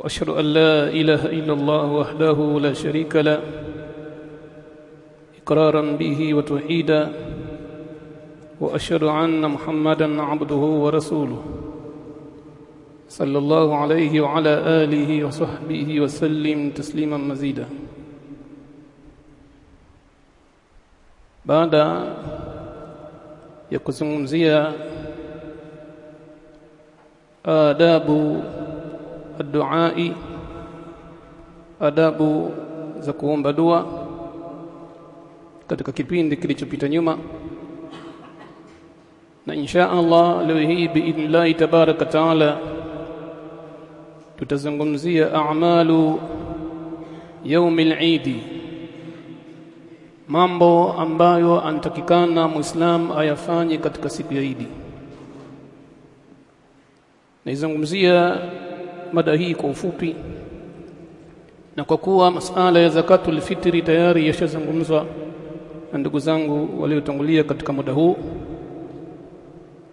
وأشهد أن لا إله إلا الله وحده لا شريك له إقرارا به وتوحيدا وأشهد أن محمدا عبده ورسوله. صلى الله عليه وعلى آله وصحبه وسلم تسليما مزيدا. baada ya kuzungumzia adabu adduai adabu za kuomba dua katika kipindi kilichopita nyuma na insha Allah leo hii biidhnillahi tabaraka taala tutazungumzia a'malu yaumil idi mambo ambayo anatakikana muislam ayafanye katika siku ya idi naizungumzia mada hii kwa ufupi. Na kwa kuwa masala ya zakatul fitri tayari yashazungumzwa na ndugu zangu waliotangulia katika muda huu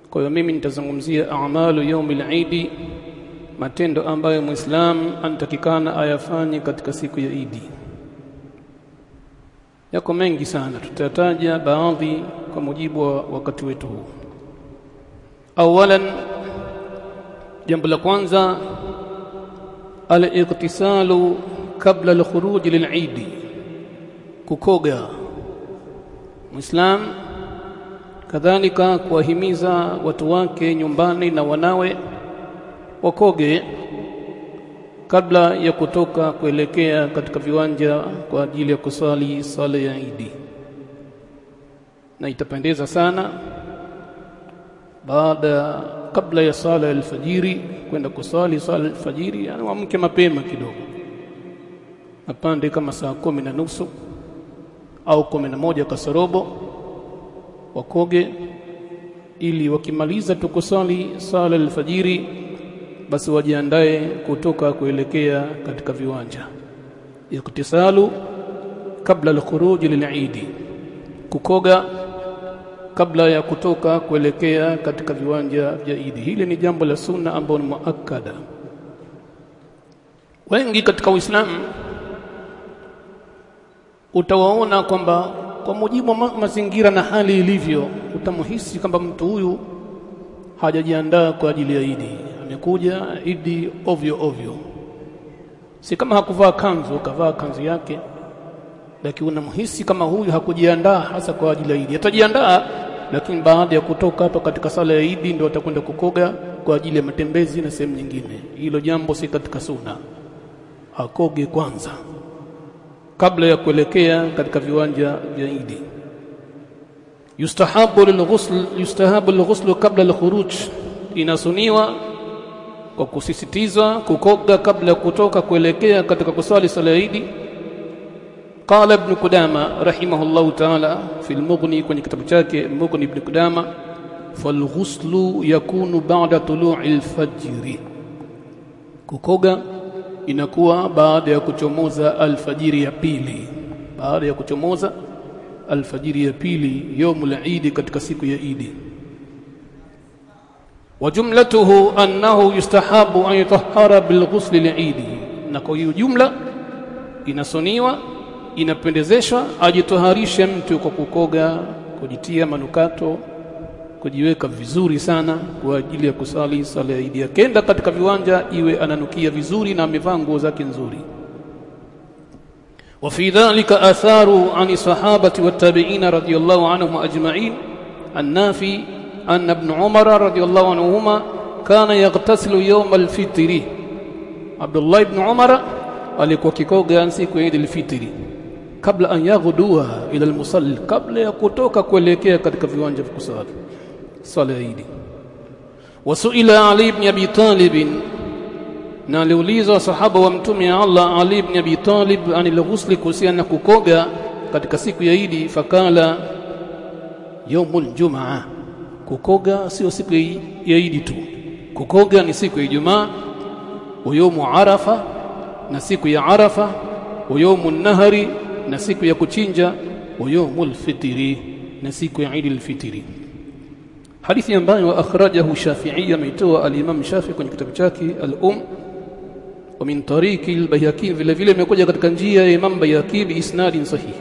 kwa hiyo mimi nitazungumzia a'malu yaumil idi matendo ambayo muislam anatakikana ayafanye katika siku ya idi yako mengi sana tutataja baadhi kwa mujibu wa wakati wetu huu. Awalan jambo la kwanza al-iqtisalu kabla al-khuruj lil-eid. Kukoga. Muislam kadhalika kuwahimiza watu wake nyumbani na wanawe wakoge kabla ya kutoka kuelekea katika viwanja kwa ajili ya kusali sala ya Idi na itapendeza sana baada kabla ya sala alfajiri kwenda kusali sala alfajiri wamke mapema kidogo. Apande kama saa kumi na nusu au kumi na moja kasorobo wakoge ili wakimaliza tukusali sala alfajiri basi wajiandae kutoka kuelekea katika viwanja. Iktisalu kabla alkhuruj lilidi kukoga kabla ya kutoka kuelekea katika viwanja vya Idi hili ni jambo la sunna ambalo ni muakkada. Wengi katika Uislamu utawaona kwamba kwa mujibu wa mazingira na hali ilivyo utamhisi kwamba mtu huyu hajajiandaa kwa ajili ya Idi amekuja Idi ovyo ovyo. Si kama hakuvaa kanzu kavaa kanzu yake lakini unamhisi kama huyu hakujiandaa hasa kwa ajili ya Idi atajiandaa lakini baada ya kutoka hapa katika sala ya Idi ndio atakwenda kukoga kwa ajili ya matembezi na sehemu nyingine. Hilo jambo si katika suna akoge kwanza. Kabla ya kuelekea katika viwanja vya Idi yustahabu lilghusl yustahabu lilghusl kabla alkhuruj. Inasuniwa kwa kusisitizwa kukoga kabla ya kutoka kuelekea katika kuswali sala ya Idi قال ابن قدامة رحمه الله تعالى في المغني kwenye kitabu chake Mughni ibn Qudama falghuslu yakunu ba'da tulu'i al-fajr kukoga inakuwa baada ya kuchomoza alfajiri ya pili baada ya kuchomoza alfajiri ya pili يوم العيد katika siku ya Idi وجملته أنه يستحب أن يطهر بالغسل لعيد na kwa hiyo jumla inasoniwa inapendezeshwa ajitoharishe mtu kwa kukoga kujitia manukato kujiweka vizuri sana kwa ajili ya kusali sala ya Idi akenda katika viwanja iwe ananukia vizuri na amevaa nguo zake nzuri وفي ذلك آثار عن الصحابة والتابعين رضي الله عنهم أجمعين النافي أن ابن عمر رضي الله عنهما كان يغتسل يوم الفطر عبد الله بن عمر alikuwa kikoga siku ya Eid al-Fitr kabla an yaghdua ila al-musalli kabla ya kutoka kuelekea katika viwanja vya kusali. Sala ya Idi wasuila Ali ibn Abi Talib na aliulizwa sahaba wa mtume Allah Ali ibn Abi Talib anil ghusli kuhusiana na kukoga katika siku ya Idi fakala yaumul jumaa kukoga sio siku ya Idi tu. Kukoga ni siku ya Ijumaa wa yaumu Arafa na siku ya Arafa wa yaumu nahari na siku ya kuchinja wa yaumul fitri na siku ya Eid al-Fitri hadithi ambayo akhrajahu Shafi'i ameitoa al-Imam Shafi'i kwenye kitabu chake al-Um wa min tariqi al-Bayhaqi vile vile imekuja katika njia ya Imam Bayhaqi bi isnadin sahih.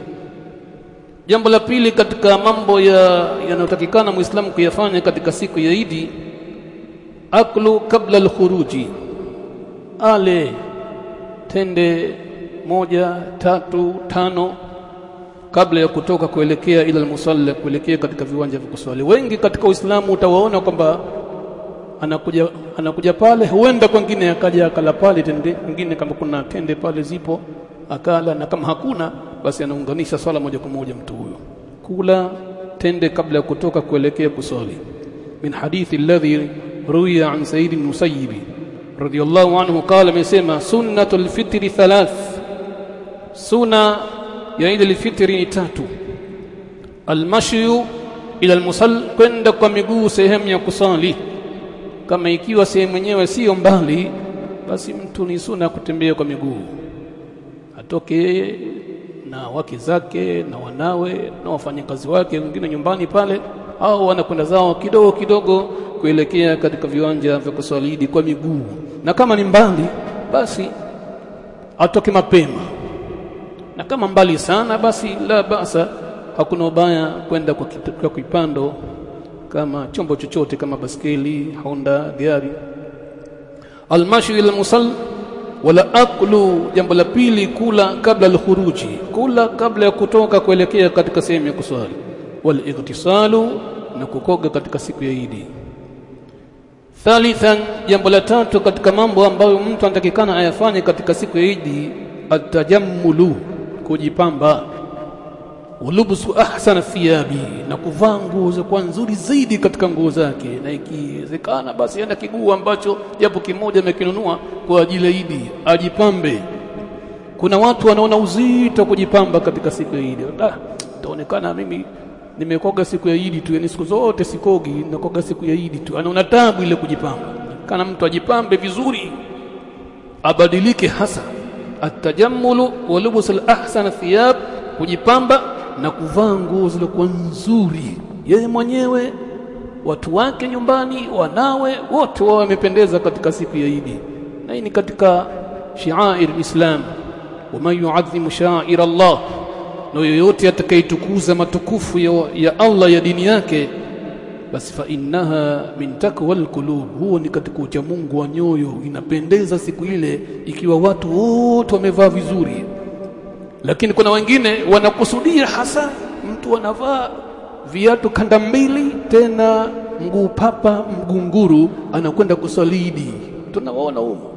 Jambo la pili katika mambo ya yanayotakikana muislamu kuyafanya katika siku ya Idi aklu kabla al-khuruji. Ale tende moja tatu tano kabla ya kutoka kuelekea ila musalla kuelekea katika viwanja vya kuswali. Wengi katika Uislamu utawaona kwamba anakuja anakuja pale huenda kwingine akaja akala pale tende mwingine kama kuna tende pale zipo akala na kama hakuna basi anaunganisha swala moja kwa moja mtu huyo. Kula tende kabla ya kutoka kuelekea kuswali. Min hadithi alladhi ruya an sayyid musayyib radiyallahu anhu qala amesema sunnatul fitri thalath sunna ya Eid al-Fitr ni tatu. Almashyu ila almusall kwenda kwa miguu sehemu ya kusali. Kama ikiwa sehemu yenyewe sio mbali basi mtu ni suna kutembea kwa miguu. Atoke yeye na wake zake na wanawe na wafanyakazi wake wengine nyumbani pale au wanakwenda zao kidogo kidogo kuelekea katika viwanja vya kuswali kwa miguu. Na kama ni mbali basi atoke mapema na kama mbali sana basi la basa hakuna ubaya kwenda kwa, kwa kipando kama chombo chochote kama baskeli honda gari. Almashu ila musall wala aklu jambo la pili kula kabla alkhuruji kula kabla ya kutoka kuelekea katika sehemu ya kuswali. Wal igtisalu na kukoga katika siku ya Idi thalithan jambo la tatu katika mambo ambayo mtu anatakikana ayafanye katika siku ya Idi atajammulu kujipamba. Ulubsu ahsana thiyabi na kuvaa nguo za kwa nzuri zaidi katika nguo zake. Na ikiwezekana basi aenda kiguu ambacho japo kimoja amekinunua kwa ajili ya Idi ajipambe. Kuna watu wanaona uzito kujipamba katika siku ya Idi ah taonekana mimi nimekoga siku ya Idi tu yani siku zote sikogi nakoga siku ya Idi tu. Anaona tabu ile kujipamba. Kana mtu ajipambe vizuri abadilike hasa atajammulu wa lubsul al-ahsana thiyab kujipamba na kuvaa nguo zilizokuwa nzuri. Yeye mwenyewe watu wake nyumbani wanawe wote wao wamependeza katika siku ya Idi na hii ni katika shi'air islam wama yu'azzimu sha'ir Allah na yoyote atakayetukuza matukufu ya Allah ya dini yake basi fa innaha min takwa alqulub huo ni katika ucha Mungu wa nyoyo. Inapendeza siku ile ikiwa watu wote wamevaa vizuri. Lakini kuna wengine wanakusudia hasa mtu anavaa viatu kanda mbili tena mguu papa mgunguru anakwenda kusalidi. Tunawaona huko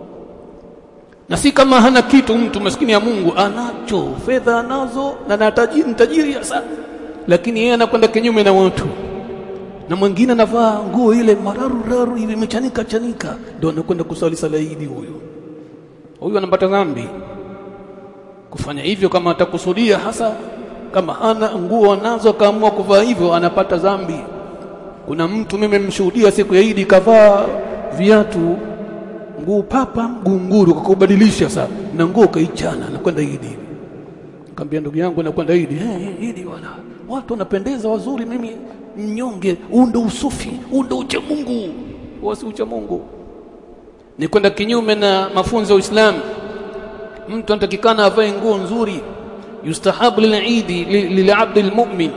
na si kama hana kitu mtu maskini ya Mungu anacho fedha anazo na natajiri tajiri sana. Lakini yeye anakwenda kinyume na watu na mwingine anavaa nguo ile mararu raru hivi imechanika chanika. Ndio anakwenda kusali sala Idi huyo. Huyo anapata dhambi. Kufanya hivyo kama atakusudia hasa kama ana nguo anazo akaamua kuvaa hivyo anapata dhambi. Kuna mtu mimi mshuhudia siku ya Idi kavaa viatu nguo papa mgunguru kubadilisha sasa na nguo kaichana nakwenda Idi. Nikamwambia ndugu yangu nakwenda Idi. Eh hey, Idi wana watu wanapendeza wazuri mimi mnyonge, huu ndio usufi, huu ndio ucha Mungu. Wasi ucha Mungu ni kwenda kinyume na mafunzo ya Uislamu. Mtu anatakikana avae nguo nzuri, yustahabu lilidi lilabdi lmumin,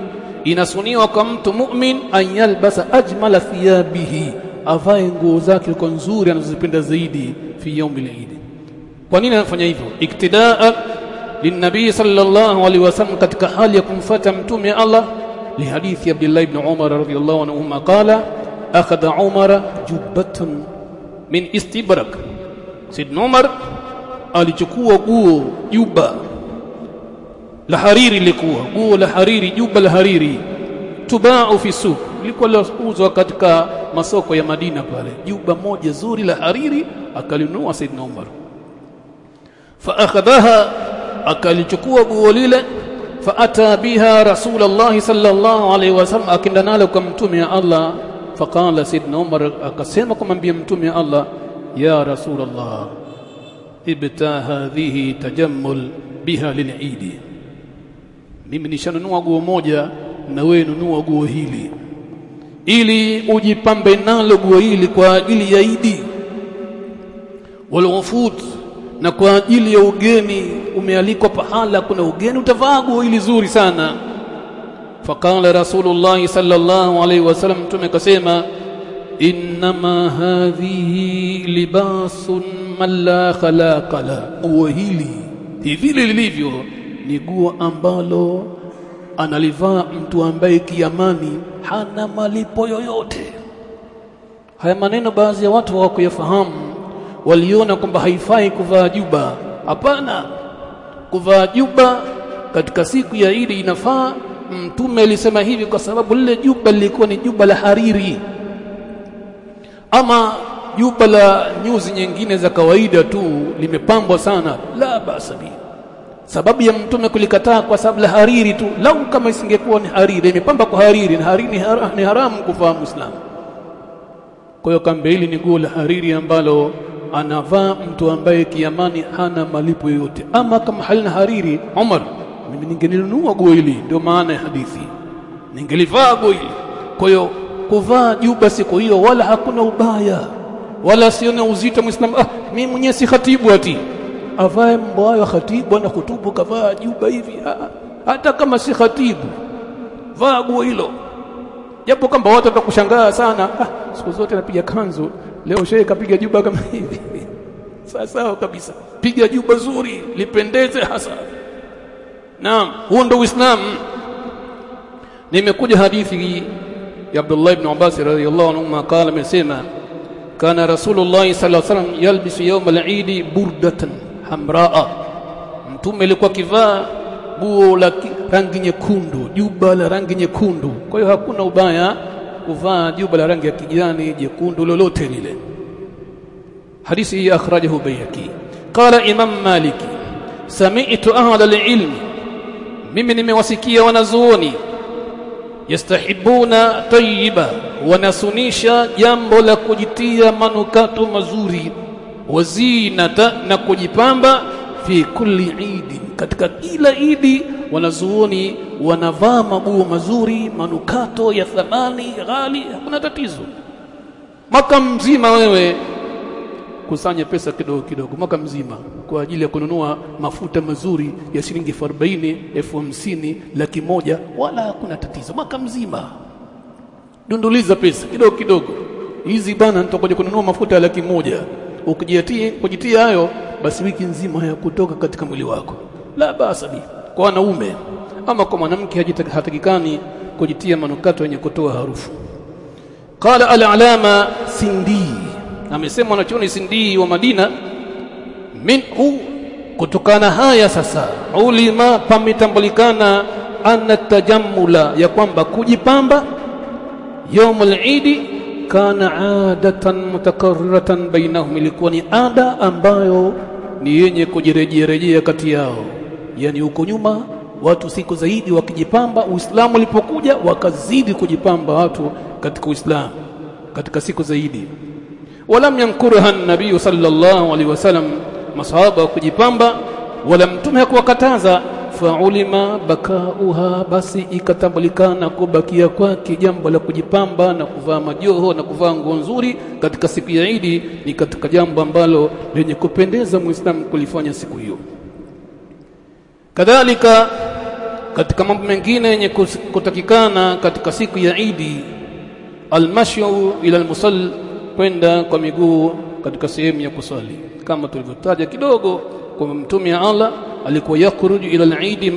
inasuniwa kwa mtu mumin ayalbasa ajmala thiyabihi, avae nguo zake kwa nzuri anazozipenda zaidi fi yaumi lidi. Kwa nini anafanya hivyo? iktidaa linabii sallallahu alaihi wasallam, katika hali ya kumfuata mtume Allah لحديث عبد الله بن عمر رضي الله عنهما قال أخذ عمر جبة من استبرق سيدنا عمر alichukua guo juba la hariri likuwa guo la hariri juba la hariri tubau fi suq lilikuwa lauzwa katika masoko ya Madina pale juba moja zuri la hariri akalinunua Saidna Umar fa akhadhaha akalichukua guo lile fa ata biha rasulullah sallallahu alaihi wasallam akinda nalo kwa mtume ya Allah faqala Saidna Umar akasema kumwambia mtume ya Allah ya rasulullah ibta hadhihi tajammul biha lil'idi mimi nishanunua guo moja na wewe nunua guo hili ili ujipambe nalo guo hili kwa ajili ya Idi walwufud na kwa ajili ya ugeni umealikwa pahala kuna ugeni utavaa nguo hili zuri sana. Faqala rasulullah sallallahu alaihi wasallam mtume kasema innama hadhihi libasun man la khalaqa la. Hili hivi lilivyo ni nguo ambalo analivaa mtu ambaye kiamani hana malipo yoyote. Haya maneno baadhi ya watu hawakuyafahamu waliona kwamba haifai kuvaa juba. Hapana. Kuvaa juba katika siku ya Idi inafaa. Mtume alisema hivi kwa sababu lile juba lilikuwa ni juba la hariri. Ama juba la nyuzi nyingine za kawaida tu limepambwa sana. La basa bi. Sababu ya mtume kulikataa kwa sababu la hariri tu. Lau kama isingekuwa ni hariri imepamba kwa hariri na hariri ni, hara, ni haramu kuvaa muislamu. Kwa hiyo kambe hili ni guo la hariri ambalo anavaa mtu ambaye kiamani hana malipo yoyote. Ama kama halina hariri Umar mimi ningelinunua nguo hili. Ndio maana ya hadithi. Ningelivaa nguo hili. Kwa hiyo kuvaa juba siku hiyo wala hakuna ubaya. Wala sione uzito muislamu. Ah mimi mwenyewe si khatibu ati. Avae mbwayo khatibu na kutubu kavaa juba hivi. Ah, hata kama si khatibu. Vaa nguo hilo. Japo kwamba watu watakushangaa sana. Ah, siku zote napiga kanzu leo shehe kapiga juba kama hivi. Sawa sawa kabisa. Piga juba zuri lipendeze hasa. Naam huo ndio uislamu. Nimekuja hadithi ya Abdullah ibn Abbas radhiyallahu anhu qala amesema kana rasulullah sallallahu alaihi wasallam yalbisu yawm al-eid burdatan hamraa. Mtume alikuwa kivaa buo la rangi nyekundu juba la rangi nyekundu. Kwa hiyo hakuna ubaya kuvaa juba la rangi ya kijani jekundu lolote lile. Hadithi hii akhrajahu bayhaqi. Qala imam maliki sami'tu ahla al-ilm. Mimi nimewasikia wanazuoni. Yastahibuna tayyiba. Wanasunisha jambo la kujitia manukato mazuri. Wazinata na kujipamba fi kulli idi katika kila idi wanazuoni wanavaa maguo mazuri manukato ya thamani ghali hakuna tatizo. Mwaka mzima wewe kusanya pesa kidogo kidogo mwaka mzima kwa ajili ya kununua mafuta mazuri ya shilingi 40 elfu hamsini laki moja wala hakuna tatizo. Mwaka mzima. Dunduliza pesa kidogo kidogo. Hizi bana nitakuja kununua mafuta ya laki moja. Ukijitia kujitia hayo basi wiki nzima hayakutoka katika mwili wako. La basa bi kwa wanaume ama kwa mwanamke hatakikani kujitia manukato yenye kutoa harufu. Qala al-alama sindi. Amesema wanachuoni sindi wa Madina minhu kutokana haya sasa ulima pametambulikana anna tajammula ya kwamba kujipamba yaumul idi kana adatan mutakarriratan bainahum ilikuwa ni ada ambayo ni yenye kujirejea kati yao yani huko nyuma watu siku zaidi wakijipamba uislamu ulipokuja wakazidi kujipamba watu katika uislamu katika siku zaidi. Walam yankuruha nabii sallallahu alaihi wasallam masahaba kujipamba wala mtume hakuwakataza. Faulima bakauha basi ikatambulikana kubakia kwake jambo la kujipamba na kuvaa majoho na kuvaa nguo nzuri katika siku ya Idi ni katika jambo ambalo lenye kupendeza muislamu kulifanya siku hiyo kadhalika katika mambo mengine yenye kutakikana katika siku ya Idi almashyu ila almusall kwenda kwa miguu katika sehemu ya kusali kama tulivyotaja kidogo kwa mtume Allah alikuwa yakhruju ila al-eid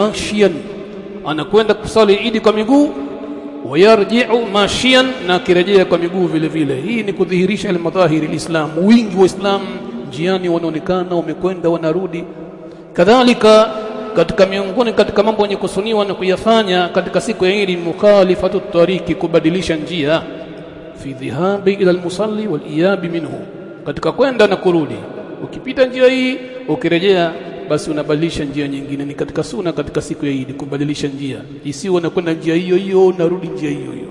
anakwenda kusali idi kwa miguu wayarji'u mashian na kirejea kwa miguu vile vile. Hii ni kudhihirisha al-madhahiri al-islam wingi wa islam njiani wanaonekana wamekwenda wanarudi. Kadhalika katika miongoni katika mambo yenye kusuniwa na kuyafanya katika siku ya Eid mukhalifatu tariki kubadilisha njia. Fi dhihabi ila almusalli wal iyabi minhu. Katika kwenda na kurudi. Ukipita njia hii ukirejea basi unabadilisha njia nyingine. Ni katika suna katika siku ya Idi kubadilisha njia. Isiwe unakwenda njia hiyo hiyo unarudi njia hiyo hiyo.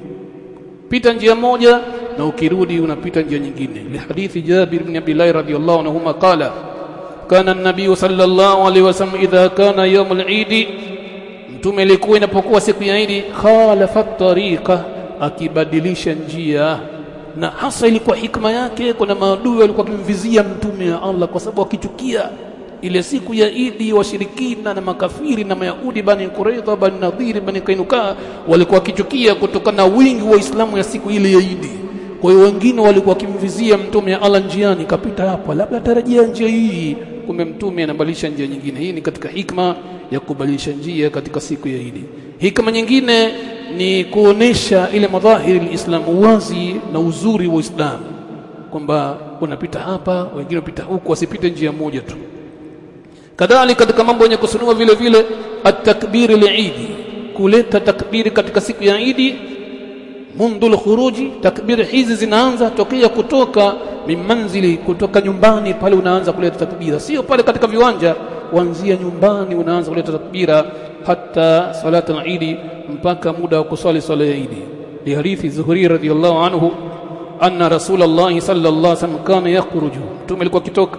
Pita njia moja na ukirudi unapita njia nyingine. Lihadithi Jabir ibn Abdullah radhiyallahu anhu qala kana an-nabiy sallallahu alayhi wasallam idha kana yawm al-Eid mtume alikuwa inapokuwa siku ya Eid khalafa tariqa akibadilisha njia. Na hasa ilikuwa hikma yake kuna maadui walikuwa kimvizia mtume wa Allah kwa sababu akichukia ile siku ya Idi washirikina na makafiri na Mayahudi bani Quraidha bani Nadhiri bani Kainuka walikuwa wakichukia kutokana na wingi wa Uislamu ya siku ile ya Idi kwa hiyo wengine walikuwa wakimvizia mtume ya Allah njiani kapita hapa labda tarajia njia hii kumbe mtume anabadilisha njia nyingine. Hii ni katika hikma ya kubadilisha njia katika siku ya Idi hikma nyingine ni kuonesha ile madhahiri alislamu wazi na uzuri wa Uislamu. Kwamba unapita hapa wengine unapita huku wasipite njia moja tu. Kadhalika katika mambo yenye kusunua vile vile at-takbir al-Eid kuleta takbiri katika siku ya Eid mundu al-khuruji takbiri hizi zinaanza tokea kutoka mimanzili kutoka nyumbani pale unaanza kuleta takbira sio pale katika viwanja kuanzia nyumbani unaanza kuleta takbira hata salat al-Eid mpaka muda wa kusali swala ya Eid li hadithi Zuhri radhiyallahu anhu anna rasulullah sallallahu alaihi wasallam kana yakhruju mtume alikuwa kitoka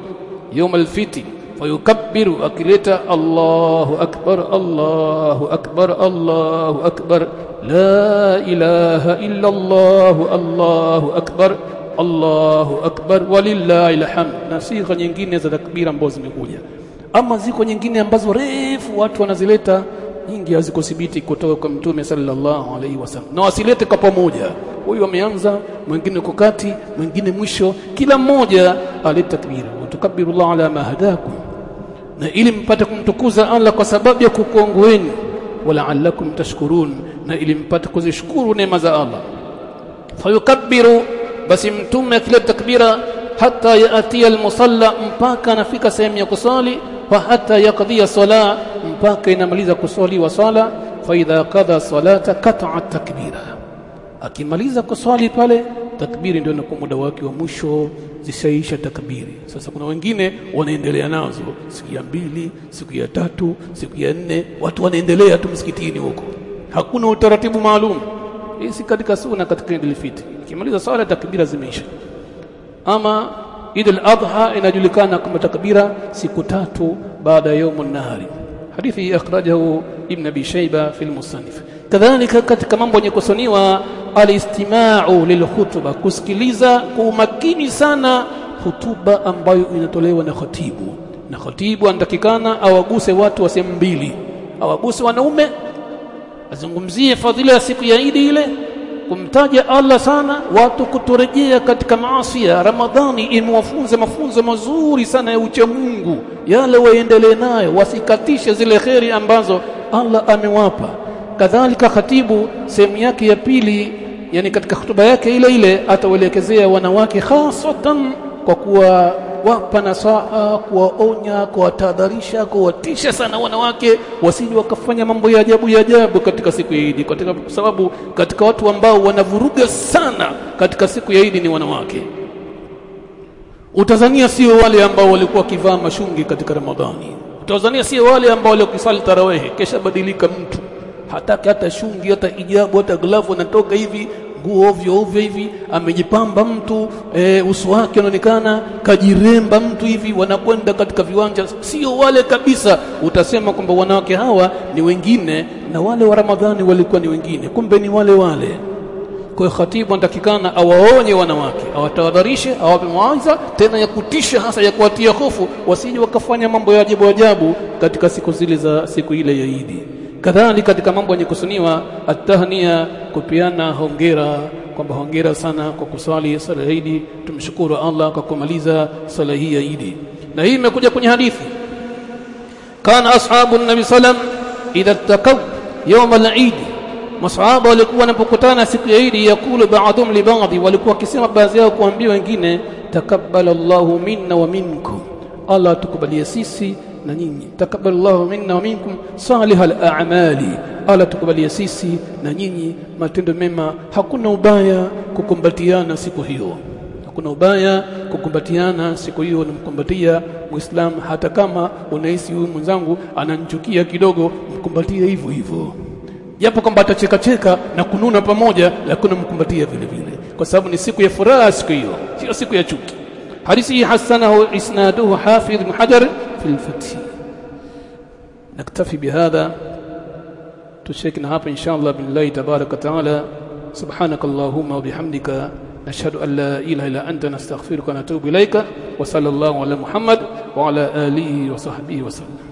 يوم الفتي fayukabbiru akileta Allahu akbar Allahu akbar Allahu akbar la ilaha illa Allahu Allahu akbar Allahu akbar walillahi alhamd na sifa nyingine za takbira ambazo zimekuja. Ama ziko nyingine ambazo refu watu wanazileta. Nyingi hazikothibiti kutoka kwa mtume sallallahu alaihi wasallam. Na wasilete kwa pamoja. Huyu ameanza mwingine kukati kati mwingine mwisho. Kila mmoja aleta takbira. Utukabbiru ala ma hadakum. Na ili mpate kumtukuza Allah kwa sababu ya kukuongoeni walaallakum tashkurun na ili mpate kuzishukuru neema za Allah fayukabbiru basi mtume akileta takbira hata yatia almusalla mpaka anafika sehemu ya kusali wa hata yakdhia sala mpaka inamaliza kuswali wa sala fa idha qadha salata qata'a takbira akimaliza kuswali pale takbiri ndio inakuwa muda wake wa mwisho zishaisha takbiri sasa kuna wengine wanaendelea nazo. Siku ya mbili siku ya tatu siku ya nne watu wanaendelea tu msikitini huko. Hakuna utaratibu maalum. Hii si katika sunna katika Eid al-Fitr. Ikimaliza swala takbira zimeisha. Ama Eid al-Adha inajulikana kama takbira siku tatu baada ya yaumun nahari hadithi akhrajahu ibn abi shayba fi al-musannif kadhalika katika mambo yenye kusoniwa alistima'u lilkhutba kusikiliza kwa umakini sana hutuba ambayo inatolewa na khatibu. Na khatibu anatakikana awaguse watu wa sehemu mbili. Awaguse wanaume azungumzie fadhila ya siku ya Idi ile kumtaja Allah sana watu kutorejea katika maasi Ramadhani imwafunze mafunzo mazuri sana ya ucha Mungu. Yale waendelee nayo wasikatishe zile kheri ambazo Allah amewapa. Kadhalika khatibu sehemu yake ya pili yani katika hutuba yake ile ile atawaelekezea wanawake hasatan kwa kuwa wapa nasaha kuwaonya kuwatahadharisha kuwatisha sana wanawake wasije wakafanya mambo ya ajabu ya ajabu katika siku ya Idi katika sababu katika watu ambao wanavuruga sana katika siku ya Idi ni wanawake. Utazania sio wale ambao walikuwa wakivaa mashungi katika Ramadhani. Utazania sio wale ambao waliokisali tarawehe kesha badilika mtu. Hataki hata shungi hata ijabu hata glavu anatoka hivi nguo ovyo ovyo hivi amejipamba mtu e, uso wake unaonekana kajiremba mtu hivi wanakwenda katika viwanja. Sio wale kabisa. Utasema kwamba wanawake hawa ni wengine na wale wa Ramadhani walikuwa ni wengine. Kumbe ni wale wale. Kwa hiyo khatibu anatakikana awaonye wanawake awatahadharishe awape mawaidha tena ya kutisha hasa ya kuwatia hofu wasije wakafanya mambo ya ajabu ajabu katika siku zile za siku ile ya Idi kadhalika katika mambo yenye kusuniwa atahnia kupiana hongera kwamba hongera sana kwa kuswali sala ya Idi tumshukuru Allah kwa kumaliza sala hii ya Idi na hii imekuja kwenye hadithi. Kana ashabu nabi sallam idha taqaw yawm al-Eid. Masahaba walikuwa wanapokutana siku ya Idi yakulu ba'dhum li ba'dhi walikuwa wakisema baadhi yao kuambia wengine takabbala Allahu minna wa minkum. Allah tukubalie sisi na nyinyi. Takabbalallahu minna wa minkum salihal a'mali. Ala tukubalia sisi na nyinyi matendo mema. Hakuna ubaya kukumbatiana siku hiyo. Hakuna ubaya kukumbatiana siku hiyo unamkumbatia muislam. Hata kama unahisi huyu mwenzangu ananchukia kidogo mkumbatie hivyo hivyo. Japo kwamba atacheka cheka na kununa pamoja lakini mkumbatia vile vile. Kwa sababu ni siku ya furaha siku hiyo sio siku ya chuki. Hadithi hasanahu isnaduhu hafidh ibn al-fath naktafi bihadha tushekina hapa insha Allah billahi tabarak wa taala سبحانك اللهم وبحمدك. نشهد أن لا إله إلا أنت. نستغفرك ونتوب إليك. وصلى الله على محمد وعلى آله وصحبه وسلم.